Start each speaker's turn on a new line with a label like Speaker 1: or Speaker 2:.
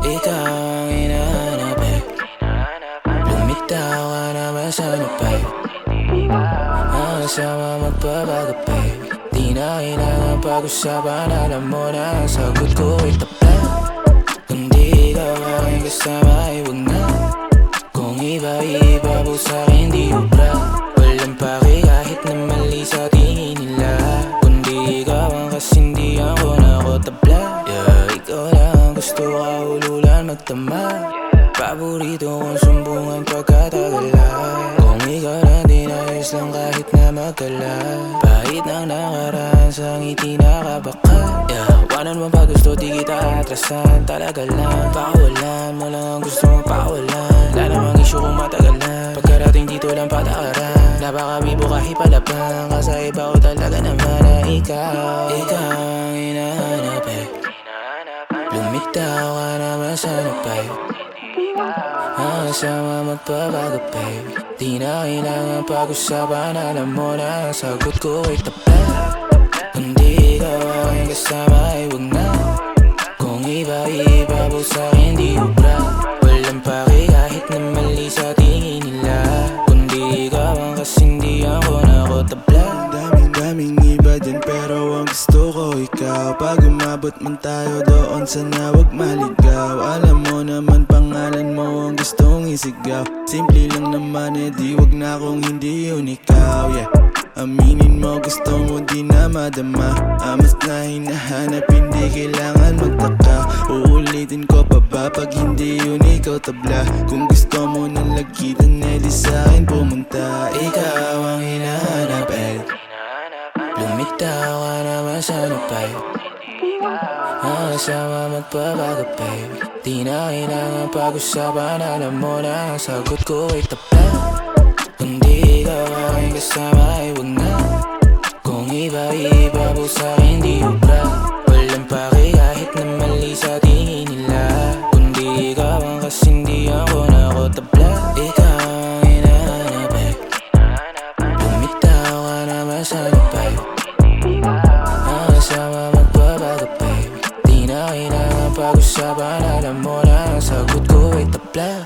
Speaker 1: Ikaw ang inaanap eh Lumitaw ka naman sa napay Ang sama magbabago pa Di na kailangan pag-usapan Alam mo na ang sagot ko ay tapat Kung di ikaw aking kasama ay huwag na Kung iba-iba po sa'kin di ubra Walang pake kahit na mali sa tingin gusto kahululan magtama Paborito kong sumbungan pagkatagalan Kung ikaw lang din ayos lang kahit na magkala Pahit ng nakaraan sa ngiti nakabaka Yeah, wanan mo pa gusto di kita atrasan Talaga lang, pakawalan mo lang ang gusto mong pakawalan Wala namang issue kung matagal na Pagkarating dito lang patakaran Napakabibo kahit palapang Kasi iba ko talaga naman na ikaw Ikaw Ka naman sa napay ang sama magbabago baby Di na kailangan pag-usapan Alam mo na ang sagot ko ay tapat. Kung di ikaw aking kasama ay wag na. Kung iba-iba po sa'kin di ubra Walang pake kahit na mali sa tingin nila. Kundi ikaw ang na ako tabla
Speaker 2: Daming daming iba dyan pero ang gusto ko ikaw. Pag umabot man tayo doon sana wag maligaw. Alam mo naman pangalan mo ang gustong isigaw. Simple lang naman eh di wag na kung hindi yun ikaw yeah. Aminin mo gusto mo di na madama. Amas na hinahanap hindi kailangan magtaka. Uulitin ko pa ba pag hindi yun ikaw tabla? Kung gusto mo ng
Speaker 1: Tawa naman sa napay Ang asawa magbabago babe Di na kailangan pag-usapan. Alam mo na ang sagot ko ay tapat. Kung di ikaw aking kasama ay huwag na. Kung iba-iba po sa'kin di ubra Walang pake kahit na mali sa tingin nila. Kung di ikaw ang kasindi ang Laban, alam mo na ang sagot ko ay tapla.